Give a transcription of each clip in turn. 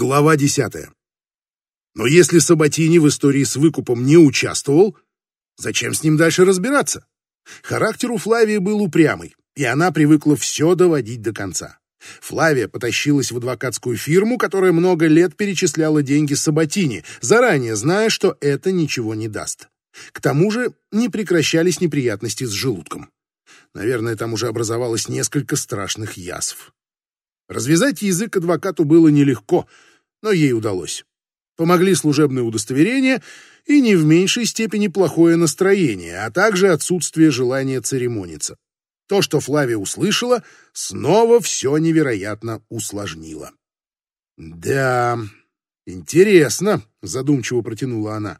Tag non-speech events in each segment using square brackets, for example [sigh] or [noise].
Глава десятая. Но если Сабатини в истории с выкупом не участвовал, зачем с ним дальше разбираться? Характер у Флавии был упрямый, и она привыкла все доводить до конца. Флавия потащилась в адвокатскую фирму, которая много лет перечисляла деньги Сабатини, заранее зная, что это ничего не даст. К тому же не прекращались неприятности с желудком. Наверное, там уже образовалось несколько страшных язв. Развязать язык адвокату было нелегко, но ей удалось. Помогли служебные удостоверения и не в меньшей степени плохое настроение, а также отсутствие желания церемониться. То, что Флавия услышала, снова все невероятно усложнило. «Да, интересно», — задумчиво протянула она.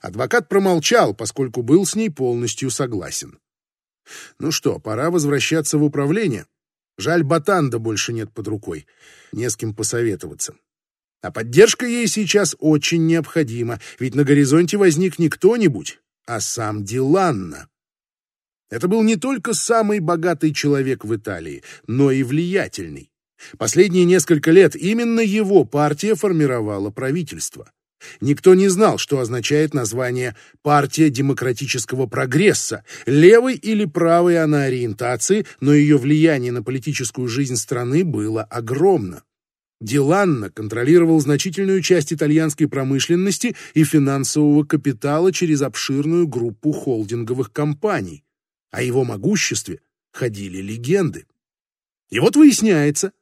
Адвокат промолчал, поскольку был с ней полностью согласен. «Ну что, пора возвращаться в управление. Жаль, Батанда больше нет под рукой. Не с кем посоветоваться. А поддержка ей сейчас очень необходима, ведь на горизонте возник не кто-нибудь, а сам Диланна. Это был не только самый богатый человек в Италии, но и влиятельный. Последние несколько лет именно его партия формировала правительство. Никто не знал, что означает название «Партия демократического прогресса», левой или правой она ориентации, но ее влияние на политическую жизнь страны было огромно. Диланна контролировал значительную часть итальянской промышленности и финансового капитала через обширную группу холдинговых компаний. О его могуществе ходили легенды. И вот выясняется,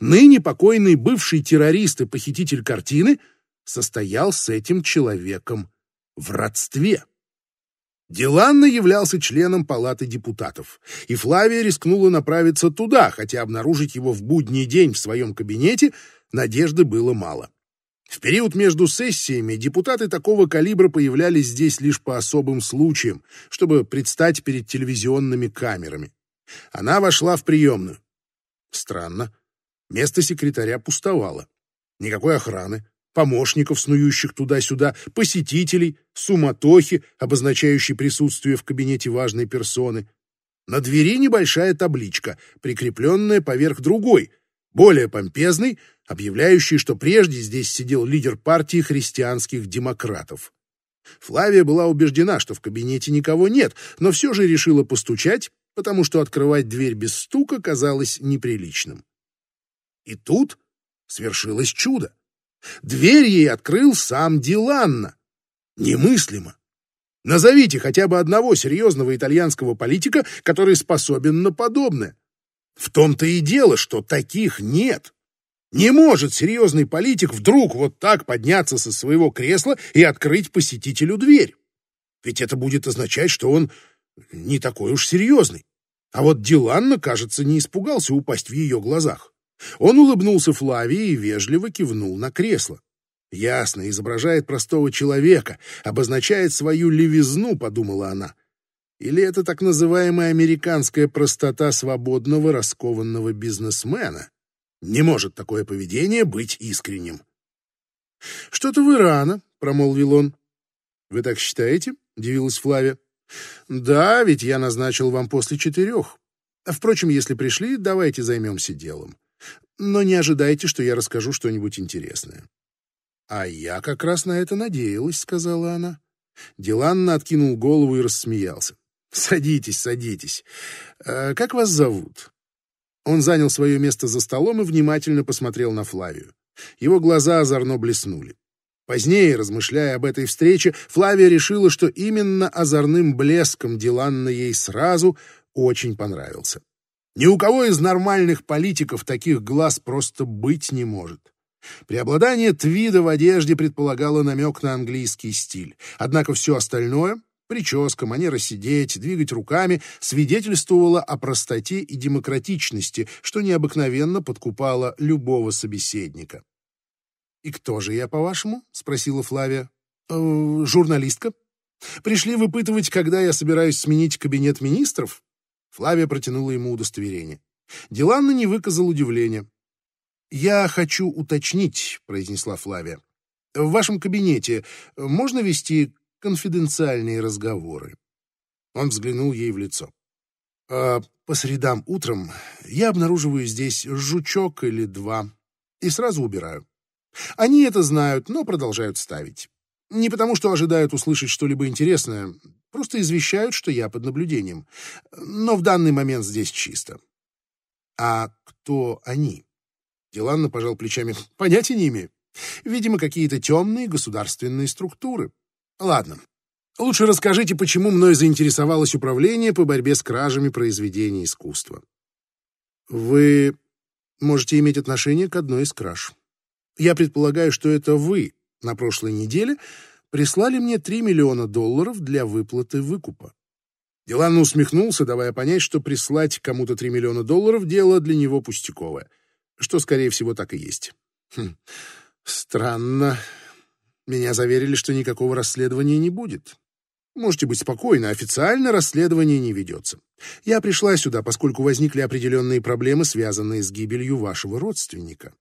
ныне покойный бывший террорист и похититель картины состоял с этим человеком в родстве. Деланна являлся членом Палаты депутатов, и Флавия рискнула направиться туда, хотя обнаружить его в будний день в своем кабинете надежды было мало. В период между сессиями депутаты такого калибра появлялись здесь лишь по особым случаям, чтобы предстать перед телевизионными камерами. Она вошла в приемную. Странно. Место секретаря пустовало. Никакой охраны, помощников, снующих туда-сюда, посетителей, суматохи, обозначающей присутствие в кабинете важной персоны. На двери небольшая табличка, прикрепленная поверх другой, более помпезной, объявляющей, что прежде здесь сидел лидер партии христианских демократов. Флавия была убеждена, что в кабинете никого нет, но все же решила постучать, потому что открывать дверь без стука казалось неприличным. И тут свершилось чудо. Дверь ей открыл сам Диланна. Немыслимо. Назовите хотя бы одного серьезного итальянского политика, который способен на подобное. В том-то и дело, что таких нет. Не может серьезный политик вдруг вот так подняться со своего кресла и открыть посетителю дверь. Ведь это будет означать, что он не такой уж серьезный. А вот Диланна, кажется, не испугался упасть в ее глазах. Он улыбнулся Флавии и вежливо кивнул на кресло. Ясно, изображает простого человека, обозначает свою левизну, подумала она. Или это так называемая американская простота свободного раскованного бизнесмена? Не может такое поведение быть искренним. «Что-то вы рано», — промолвил он. «Вы так считаете?» — удивилась Флавия. «Да, ведь я назначил вам после четырех. Впрочем, если пришли, давайте займемся делом но не ожидайте, что я расскажу что-нибудь интересное». «А я как раз на это надеялась», — сказала она. Диланна откинул голову и рассмеялся. «Садитесь, садитесь. А как вас зовут?» Он занял свое место за столом и внимательно посмотрел на Флавию. Его глаза озорно блеснули. Позднее, размышляя об этой встрече, Флавия решила, что именно озорным блеском Диланна ей сразу очень понравился. Ни у кого из нормальных политиков таких глаз просто быть не может. Преобладание твида в одежде предполагало намек на английский стиль. Однако все остальное — прическа, манера сидеть, двигать руками — свидетельствовало о простоте и демократичности, что необыкновенно подкупало любого собеседника. «И кто же я, по-вашему?» — спросила Флавия. «Э, «Журналистка. Пришли выпытывать, когда я собираюсь сменить кабинет министров?» Флавия протянула ему удостоверение. Диланна не выказал удивления. «Я хочу уточнить», — произнесла Флавия. «В вашем кабинете можно вести конфиденциальные разговоры?» Он взглянул ей в лицо. «А по средам утром я обнаруживаю здесь жучок или два и сразу убираю. Они это знают, но продолжают ставить. Не потому, что ожидают услышать что-либо интересное, просто извещают, что я под наблюдением. Но в данный момент здесь чисто. А кто они? Деланна пожал плечами. [laughs] Понятия не имею. Видимо, какие-то темные государственные структуры. Ладно. Лучше расскажите, почему мной заинтересовалось управление по борьбе с кражами произведений искусства. Вы можете иметь отношение к одной из краж. Я предполагаю, что это вы на прошлой неделе прислали мне 3 миллиона долларов для выплаты выкупа. Деланно усмехнулся, давая понять, что прислать кому-то 3 миллиона долларов — дело для него пустяковое, что, скорее всего, так и есть. Хм, странно. Меня заверили, что никакого расследования не будет. Можете быть спокойны, официально расследование не ведется. Я пришла сюда, поскольку возникли определенные проблемы, связанные с гибелью вашего родственника.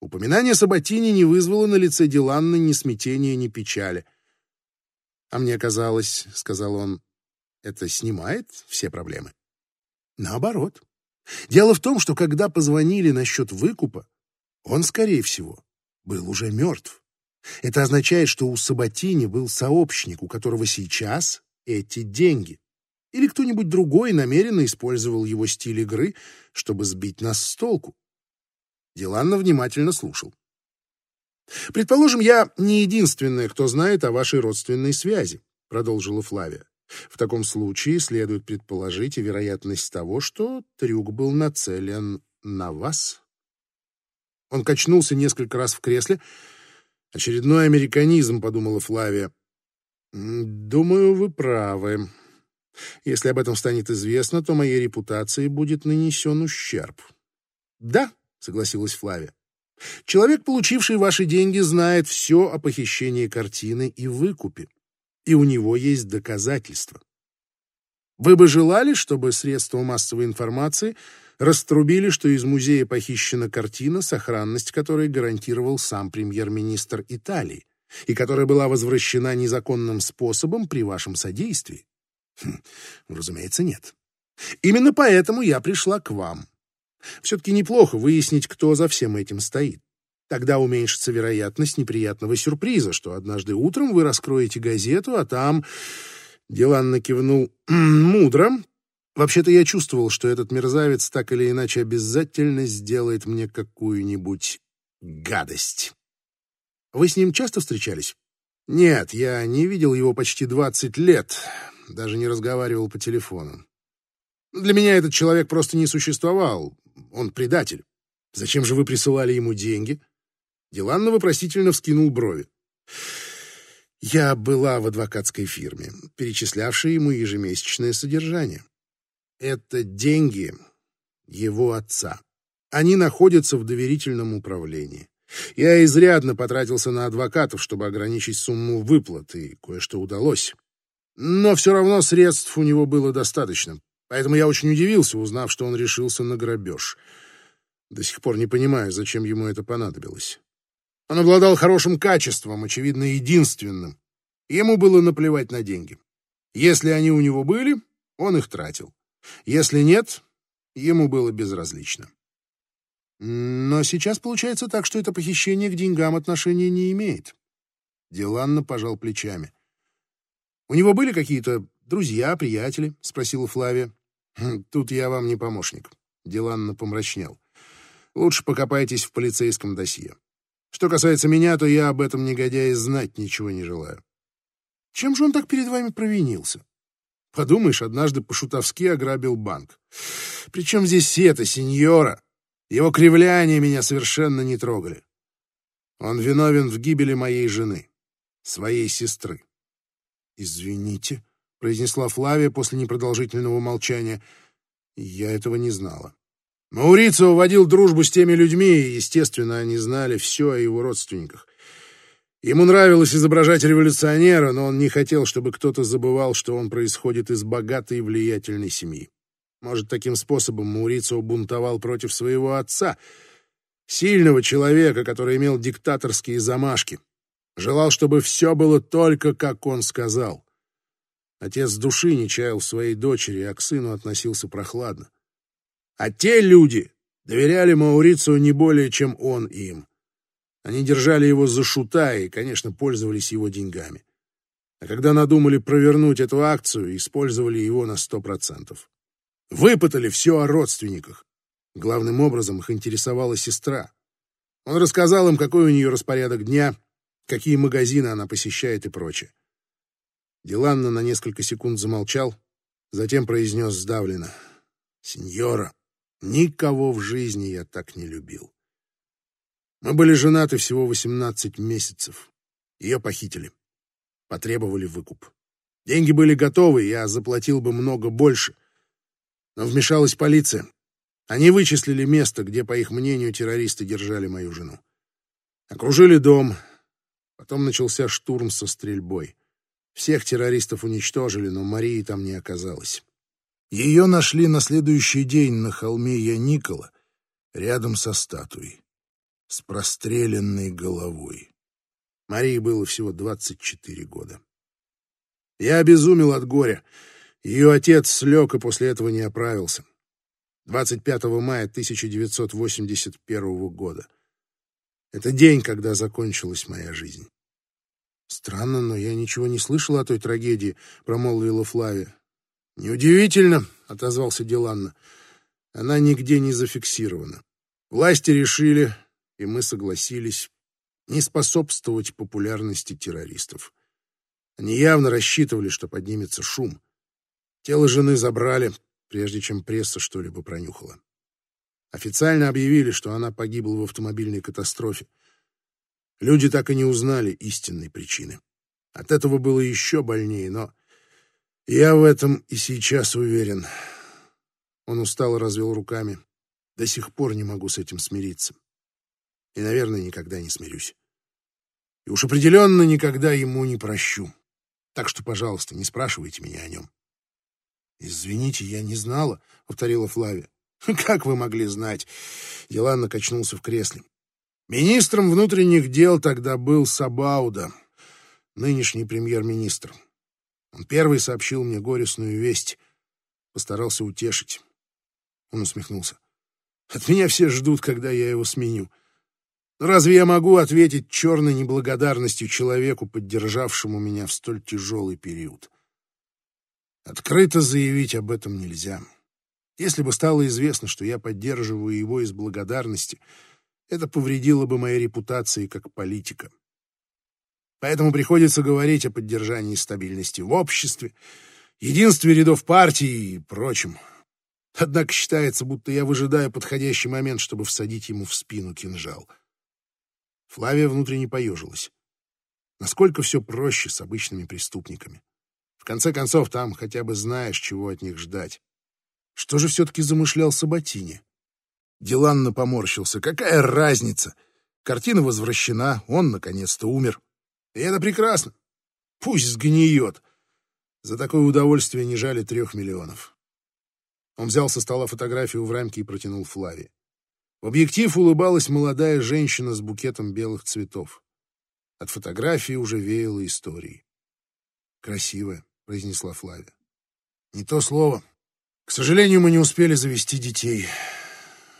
Упоминание Саботини не вызвало на лице Диланны ни смятения, ни печали. «А мне казалось, — сказал он, — это снимает все проблемы». Наоборот. Дело в том, что когда позвонили насчет выкупа, он, скорее всего, был уже мертв. Это означает, что у Саботини был сообщник, у которого сейчас эти деньги. Или кто-нибудь другой намеренно использовал его стиль игры, чтобы сбить нас с толку. Диланна внимательно слушал. «Предположим, я не единственная, кто знает о вашей родственной связи», — продолжила Флавия. «В таком случае следует предположить и вероятность того, что трюк был нацелен на вас». Он качнулся несколько раз в кресле. «Очередной американизм», — подумала Флавия. «Думаю, вы правы. Если об этом станет известно, то моей репутации будет нанесен ущерб». «Да», — согласилась Флавия. «Человек, получивший ваши деньги, знает все о похищении картины и выкупе, и у него есть доказательства. Вы бы желали, чтобы средства массовой информации раструбили, что из музея похищена картина, сохранность которой гарантировал сам премьер-министр Италии, и которая была возвращена незаконным способом при вашем содействии? Хм, разумеется, нет. Именно поэтому я пришла к вам. Все-таки неплохо выяснить, кто за всем этим стоит. Тогда уменьшится вероятность неприятного сюрприза, что однажды утром вы раскроете газету, а там... Дилан кивнул [clears throat] мудро. Вообще-то я чувствовал, что этот мерзавец так или иначе обязательно сделает мне какую-нибудь гадость. Вы с ним часто встречались? Нет, я не видел его почти двадцать лет, даже не разговаривал по телефону. Для меня этот человек просто не существовал. Он предатель. Зачем же вы присылали ему деньги? Диланна вопросительно вскинул брови. Я была в адвокатской фирме, перечислявшей ему ежемесячное содержание. Это деньги его отца. Они находятся в доверительном управлении. Я изрядно потратился на адвокатов, чтобы ограничить сумму выплат, и кое-что удалось. Но все равно средств у него было достаточно. Поэтому я очень удивился, узнав, что он решился на грабеж. До сих пор не понимаю, зачем ему это понадобилось. Он обладал хорошим качеством, очевидно, единственным. Ему было наплевать на деньги. Если они у него были, он их тратил. Если нет, ему было безразлично. Но сейчас получается так, что это похищение к деньгам отношения не имеет. Деланна пожал плечами. «У него были какие-то друзья, приятели?» — спросила Флавия. [laughs] «Тут я вам не помощник», — Диланно помрачнел. «Лучше покопайтесь в полицейском досье. Что касается меня, то я об этом негодяе знать ничего не желаю». «Чем же он так перед вами провинился?» «Подумаешь, однажды по-шутовски ограбил банк. Причем здесь это, сеньора? Его кривляния меня совершенно не трогали. Он виновен в гибели моей жены, своей сестры». «Извините», — произнесла Флавия после непродолжительного молчания. «Я этого не знала». Маурицио водил дружбу с теми людьми, и, естественно, они знали все о его родственниках. Ему нравилось изображать революционера, но он не хотел, чтобы кто-то забывал, что он происходит из богатой и влиятельной семьи. Может, таким способом Маурицио бунтовал против своего отца, сильного человека, который имел диктаторские замашки. Желал, чтобы все было только, как он сказал. Отец души не чаял своей дочери, а к сыну относился прохладно. А те люди доверяли Маурицио не более, чем он им. Они держали его за шута и, конечно, пользовались его деньгами. А когда надумали провернуть эту акцию, использовали его на сто процентов. Выпытали все о родственниках. Главным образом их интересовала сестра. Он рассказал им, какой у нее распорядок дня, какие магазины она посещает и прочее. Диланна на несколько секунд замолчал, затем произнес сдавленно. «Сеньора, никого в жизни я так не любил. Мы были женаты всего 18 месяцев. Ее похитили. Потребовали выкуп. Деньги были готовы, я заплатил бы много больше. Но вмешалась полиция. Они вычислили место, где, по их мнению, террористы держали мою жену. Окружили дом. Потом начался штурм со стрельбой. Всех террористов уничтожили, но Марии там не оказалось. Ее нашли на следующий день на холме Яникола, рядом со статуей с простреленной головой. Марии было всего 24 года. Я обезумел от горя. Ее отец слег и после этого не оправился. 25 мая 1981 года. Это день, когда закончилась моя жизнь. Странно, но я ничего не слышал о той трагедии, промолвила Флавия. Неудивительно, отозвался Диланна. Она нигде не зафиксирована. Власти решили, и мы согласились не способствовать популярности террористов. Они явно рассчитывали, что поднимется шум. Тело жены забрали, прежде чем пресса что-либо пронюхала. Официально объявили, что она погибла в автомобильной катастрофе. Люди так и не узнали истинной причины. От этого было еще больнее, но я в этом и сейчас уверен. Он устало развел руками. До сих пор не могу с этим смириться и, наверное, никогда не смирюсь. И уж определенно никогда ему не прощу. Так что, пожалуйста, не спрашивайте меня о нем. «Извините, я не знала», — повторила Флавия. «Как вы могли знать?» Деланна качнулся в кресле. «Министром внутренних дел тогда был Сабауда, нынешний премьер-министр. Он первый сообщил мне горестную весть, постарался утешить». Он усмехнулся. «От меня все ждут, когда я его сменю. Но разве я могу ответить черной неблагодарностью человеку, поддержавшему меня в столь тяжелый период? Открыто заявить об этом нельзя. Если бы стало известно, что я поддерживаю его из благодарности, это повредило бы моей репутации как политика. Поэтому приходится говорить о поддержании стабильности в обществе, единстве рядов партии и прочем. Однако считается, будто я выжидаю подходящий момент, чтобы всадить ему в спину кинжал. Флавия внутренне поежилась. Насколько все проще с обычными преступниками. В конце концов, там хотя бы знаешь, чего от них ждать. Что же все-таки замышлял Саботини? Диланно поморщился. Какая разница? Картина возвращена, он наконец-то умер. И это прекрасно. Пусть сгниет. За такое удовольствие не жали трех миллионов. Он взял со стола фотографию в рамке и протянул Флаве. В объектив улыбалась молодая женщина с букетом белых цветов. От фотографии уже веяло историей. «Красивая», — произнесла Флавия. «Не то слово. К сожалению, мы не успели завести детей.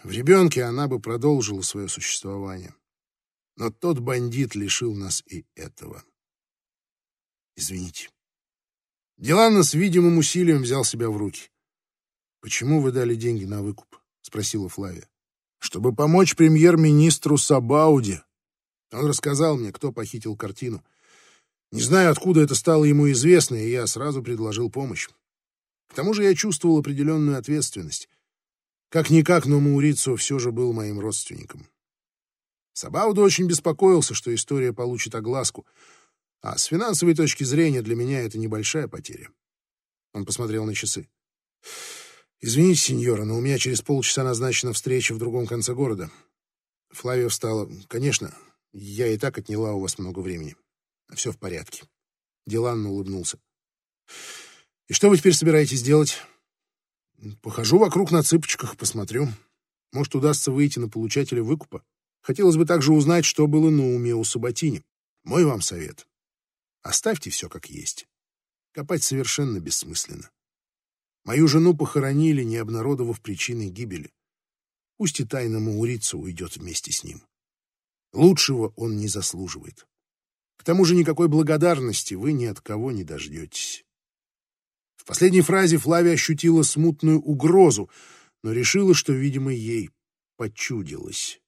В ребенке она бы продолжила свое существование. Но тот бандит лишил нас и этого. Извините». Дилана с видимым усилием взял себя в руки. «Почему вы дали деньги на выкуп?» — спросила Флавия чтобы помочь премьер-министру Сабауди. Он рассказал мне, кто похитил картину. Не знаю, откуда это стало ему известно, и я сразу предложил помощь. К тому же я чувствовал определенную ответственность. Как-никак, но Маурицу все же был моим родственником. Сабауда очень беспокоился, что история получит огласку, а с финансовой точки зрения для меня это небольшая потеря. Он посмотрел на часы. «Извините, сеньора, но у меня через полчаса назначена встреча в другом конце города». Флавия встала. «Конечно, я и так отняла у вас много времени. Все в порядке». Диланно улыбнулся. «И что вы теперь собираетесь делать?» «Похожу вокруг на цыпочках, посмотрю. Может, удастся выйти на получателя выкупа. Хотелось бы также узнать, что было на уме у Саботини. Мой вам совет. Оставьте все как есть. Копать совершенно бессмысленно. Мою жену похоронили, не обнародовав причины гибели. Пусть и тайна Маурицу уйдет вместе с ним. Лучшего он не заслуживает. К тому же никакой благодарности вы ни от кого не дождетесь. Последней фразе Флавия ощутила смутную угрозу, но решила, что, видимо, ей почудилось.